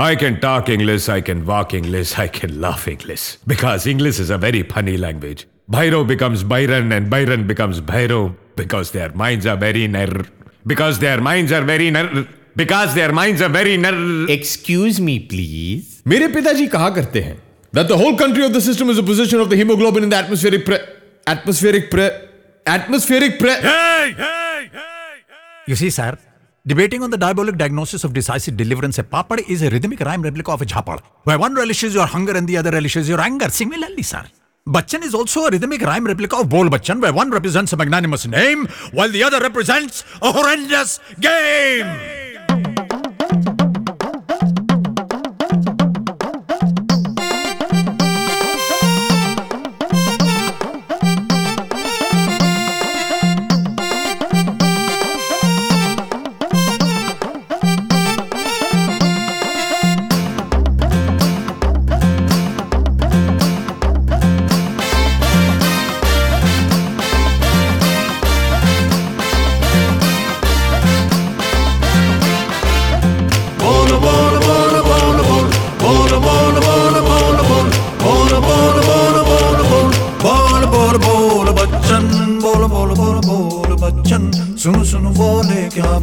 I can talk English, I can walk English, I can laugh English. Because English is a very funny language. Bhairo becomes Byron and Byron becomes Bhairo because their minds are very ner. Because their minds are very ner. Because their minds are very ner. Excuse me please मेरे पिताजी कहा करते हैं that the whole country of the system is a position of the hemoglobin in the atmospheric pre atmospheric pre atmospheric pre Hey! Hey! You see, sir, debating on the diabolic diagnosis of decisive deliverance, a papad is a rhythmic rhyme replica of a jhapad, where one relishes your hunger and the other relishes your anger. Similarly, sir. Bachchan is also a rhythmic rhyme replica of Bol Bachchan, where one represents a magnanimous name, while the other represents a horrendous game.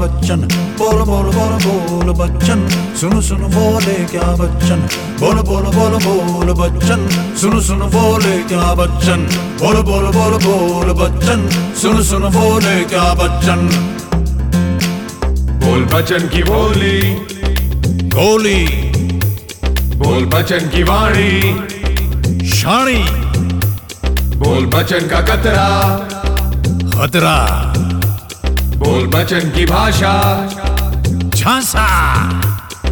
Bachchan. बोल बोल बोल बोल बच्चन। सुन सुन बोले क्या बच्चन। बोल बोल बोल बोल बच्चन। सुन सुन बोले क्या बच्चन। बोल बोल बोल बोल बच्चन। सुन सुन बोले क्या बच्चन। बोल बचन की बोली। गोली बोल बचन की वाणी। शाणी। बोल बचन का कतरा। खतरा। बोल बचन की भाषा। झांसा।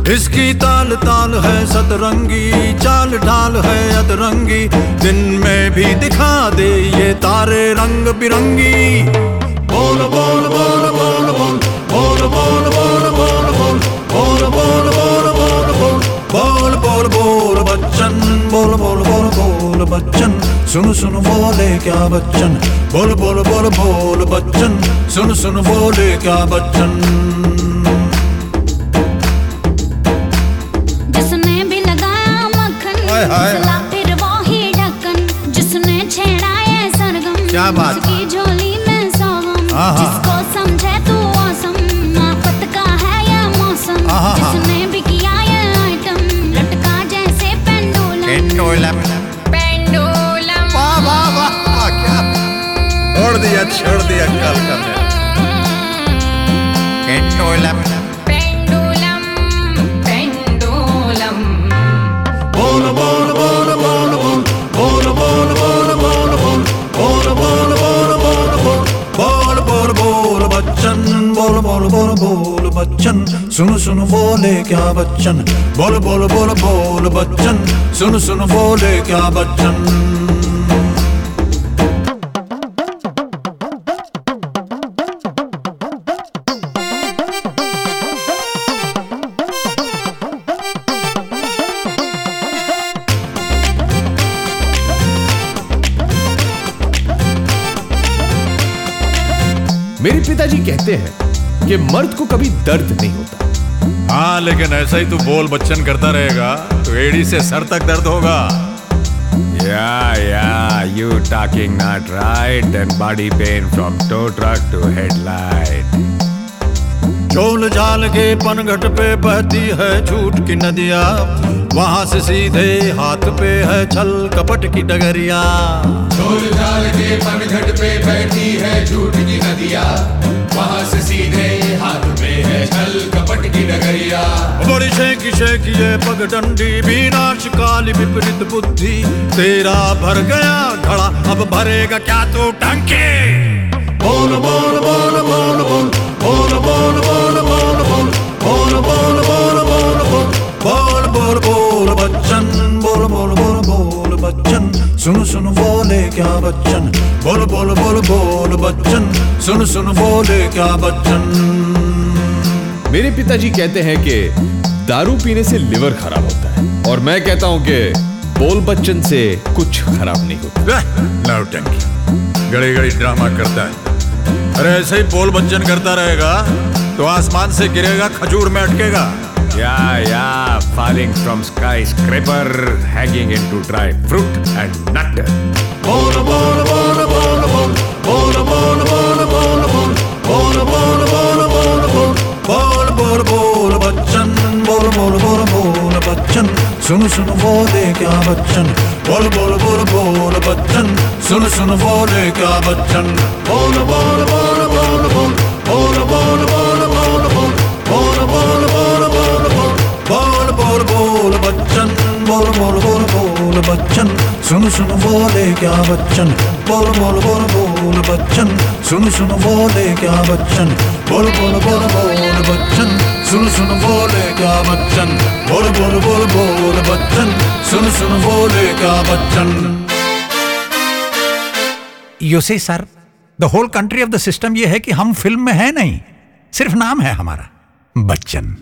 इसकी ताल ताल है, सतरंगी। चाल ढाल है, अतरंगी। दिन में भी दिखा दे ये तारे रंग बिरंगी। बोल बोल बोल बोल बोल बोल बोल बोल बोल बोल। सुन सुन बोले क्या बच्चन? बोल बोल बोल बोल बच्चन। सुन सुन बोले क्या बच्चन? जिसने भी लगाया मक्खन फिर वो ही ढक्कन जिसने छेड़ा ये सरगम क्या बात? उसकी झोली में सौगम आहा। जिसको समझे तू औसम आफत का है ये मौसम जिसने भी किया ये आइटम लटका जैसे पेंडुलम। पेंडुलम। छोड़ दिया छोड़ दिया कल का पेंडुलम पेंडुलम पेंडुलम बोल बोल बोल बोल बोल बोल बोल बोल बोल बोल बोल बोल बोल बोल बोल बोल बोल बोल बच्चन बोल बोल बोल बोल बच्चन सुन सुन बोले क्या बच्चन बोल बोल बोल बोल बच्चन सुन सुन बोले क्या बच्चन मेरे पिताजी कहते हैं कि मर्द को कभी दर्द नहीं होता हाँ लेकिन ऐसा ही तू बोल बच्चन करता रहेगा तो एड़ी से सर तक दर्द होगा Yeah, yeah, you talking not right. Then body pain from tow truck to headlight. झोल झाल के पनघट पे बहती है झूठ की नदिया वहाँ से सीधे हाथ पे है छल कपट की डगरिया ढोल झाल के पनघट पे बैठी है झूठ नदिया वहाँ से सीधे हाथ में है छल कपट की डगरिया बड़ी शेकी शेकी ये पगडंडी विनाश काली विपरीत बुद्धि तेरा भर गया घड़ा अब भरेगा क्या तू टंकी बोल बोल बोल बोल बोल बोल बोल बोल बोल बोल बोल बोल बोल बोल बोल बोल बोल बोल बच्चन बोल बोल बोल बोल बच्चन सुन सुन बोले क्या बच्चन? बोल बोल बोल बोल बच्चन। सुन सुन बोले क्या बच्चन? मेरे पिताजी कहते हैं कि दारू पीने से लिवर खराब होता है और मैं कहता हूँ कि बोल बच्चन से कुछ खराब नहीं होता। घड़ी घड़ी ड्रामा करता है। अरे ऐसे ही बोल बच्चन करता रहेगा तो आसमान से गिरेगा खजूर में अटकेगा। Yeah, yeah, falling from skyscraper, hanging into dry fruit and nut. बोल सुन सुन बोले क्या बच्चन बोल बोल बोल बोल बच्चन सुन सुन बोले क्या बच्चन बोल बोल बोल बोल बोल बोल बोल बोल बोल बोल बोल बोल बोल बोल बोल बोल बोल बोल बच्चन बोल बोल बोल बोल बच्चन सुन सुन बोले क्या बच्चन बोल बोल बोल बोल बच्चन सुन सुन बोले क्या बच्चन? बोल बोल बोल बोल बच्चन। सुन सुन बोले क्या बच्चन? बोल बोल बोल बोल बच्चन। सुन सुन बोले क्या Bachchan? You say sir the whole country of the system ये है कि हम फ़िल्म में है नहीं। सिर्फ़ नाम है हमारा। बच्चन।